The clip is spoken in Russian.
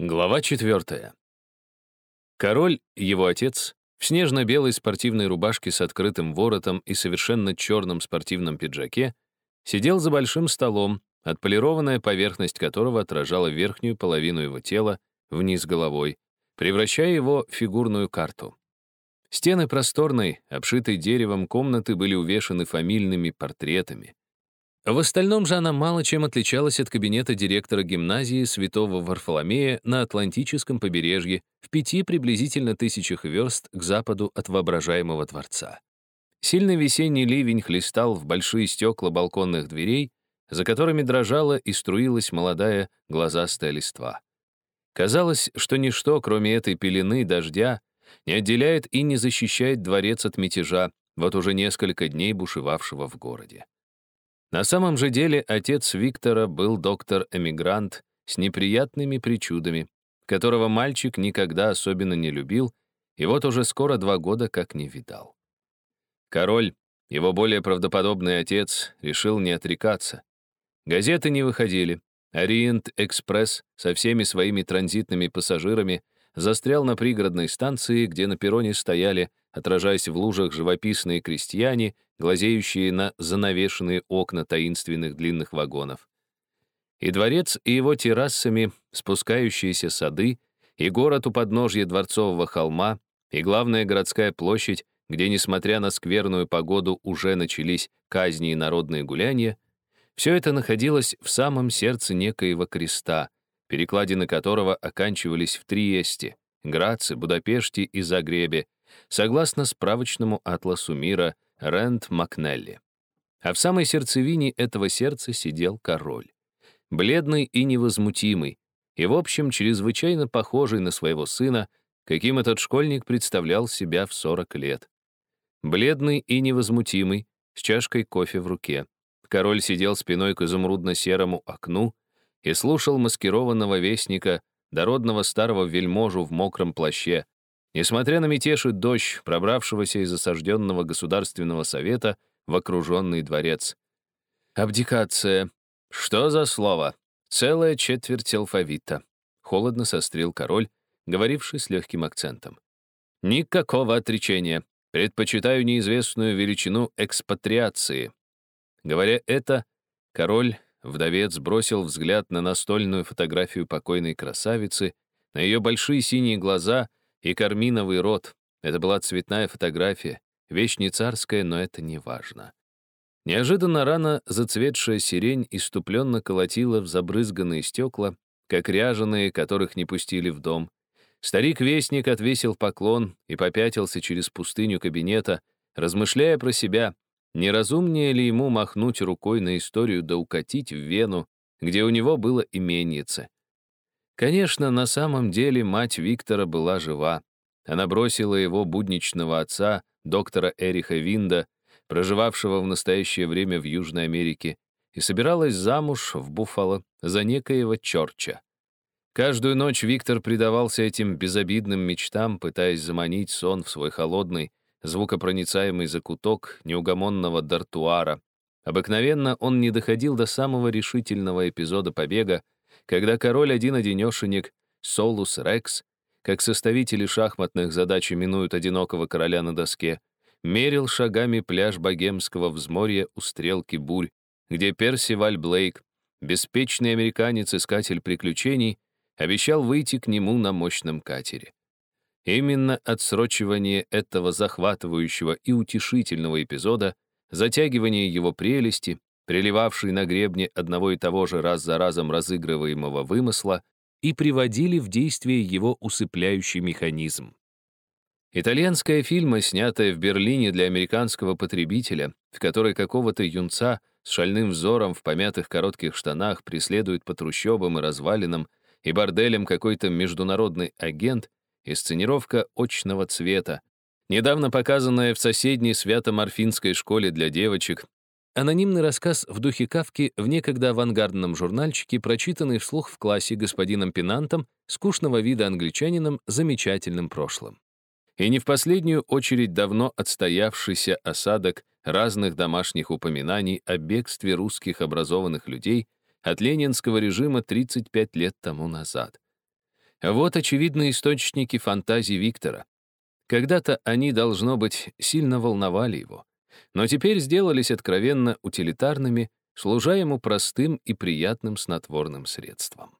Глава четвертая. Король, его отец, в снежно-белой спортивной рубашке с открытым воротом и совершенно черном спортивном пиджаке, сидел за большим столом, отполированная поверхность которого отражала верхнюю половину его тела вниз головой, превращая его в фигурную карту. Стены просторной, обшитой деревом комнаты были увешаны фамильными портретами. В остальном же она мало чем отличалась от кабинета директора гимназии Святого Варфоломея на Атлантическом побережье в пяти приблизительно тысячах верст к западу от воображаемого дворца. Сильный весенний ливень хлестал в большие стекла балконных дверей, за которыми дрожала и струилась молодая глазастая листва. Казалось, что ничто, кроме этой пелены дождя, не отделяет и не защищает дворец от мятежа, вот уже несколько дней бушевавшего в городе. На самом же деле отец Виктора был доктор-эмигрант с неприятными причудами, которого мальчик никогда особенно не любил и вот уже скоро два года как не видал. Король, его более правдоподобный отец, решил не отрекаться. Газеты не выходили. Ориент-экспресс со всеми своими транзитными пассажирами застрял на пригородной станции, где на перроне стояли, отражаясь в лужах, живописные крестьяне глазеющие на занавешенные окна таинственных длинных вагонов. И дворец, и его террасами спускающиеся сады, и город у подножья Дворцового холма, и главная городская площадь, где, несмотря на скверную погоду, уже начались казни и народные гуляния, все это находилось в самом сердце некоего креста, перекладины которого оканчивались в Триесте, Граце, Будапеште и Загребе, согласно справочному атласу мира — Рэнд Макнелли. А в самой сердцевине этого сердца сидел король. Бледный и невозмутимый, и, в общем, чрезвычайно похожий на своего сына, каким этот школьник представлял себя в 40 лет. Бледный и невозмутимый, с чашкой кофе в руке. Король сидел спиной к изумрудно-серому окну и слушал маскированного вестника, дородного старого вельможу в мокром плаще, Несмотря на мятеж и дождь, пробравшегося из осажденного Государственного совета в окруженный дворец. Абдикация. Что за слово? Целая четверть алфавита. Холодно сострил король, говоривший с легким акцентом. Никакого отречения. Предпочитаю неизвестную величину экспатриации. Говоря это, король, вдовец, бросил взгляд на настольную фотографию покойной красавицы, на ее большие синие глаза — и карминовый рот. Это была цветная фотография, вещь не царская, но это не важно. Неожиданно рано зацветшая сирень иступленно колотила в забрызганные стекла, как ряженые, которых не пустили в дом. Старик-вестник отвесил поклон и попятился через пустыню кабинета, размышляя про себя, неразумнее ли ему махнуть рукой на историю да укатить в Вену, где у него было именьице. Конечно, на самом деле мать Виктора была жива. Она бросила его будничного отца, доктора Эриха Винда, проживавшего в настоящее время в Южной Америке, и собиралась замуж в Буффало за некоего Чорча. Каждую ночь Виктор предавался этим безобидным мечтам, пытаясь заманить сон в свой холодный, звукопроницаемый закуток неугомонного дартуара. Обыкновенно он не доходил до самого решительного эпизода побега, когда король один-одинешенек, Солус Рекс, как составители шахматных задач именуют одинокого короля на доске, мерил шагами пляж богемского взморья у стрелки бурь, где Персиваль Блейк, беспечный американец-искатель приключений, обещал выйти к нему на мощном катере. Именно отсрочивание этого захватывающего и утешительного эпизода, затягивание его прелести, приливавший на гребне одного и того же раз за разом разыгрываемого вымысла, и приводили в действие его усыпляющий механизм. Итальянская фильма, снятая в Берлине для американского потребителя, в которой какого-то юнца с шальным взором в помятых коротких штанах преследует по трущобам и развалинам и борделям какой-то международный агент, сценировка очного цвета, недавно показанная в соседней свято-морфинской школе для девочек Анонимный рассказ в духе Кавки в некогда авангардном журнальчике, прочитанный вслух в классе господином Пенантом, скучного вида англичанином, замечательным прошлым. И не в последнюю очередь давно отстоявшийся осадок разных домашних упоминаний о бегстве русских образованных людей от ленинского режима 35 лет тому назад. Вот очевидные источники фантазий Виктора. Когда-то они, должно быть, сильно волновали его, но теперь сделались откровенно утилитарными, служа ему простым и приятным снотворным средством.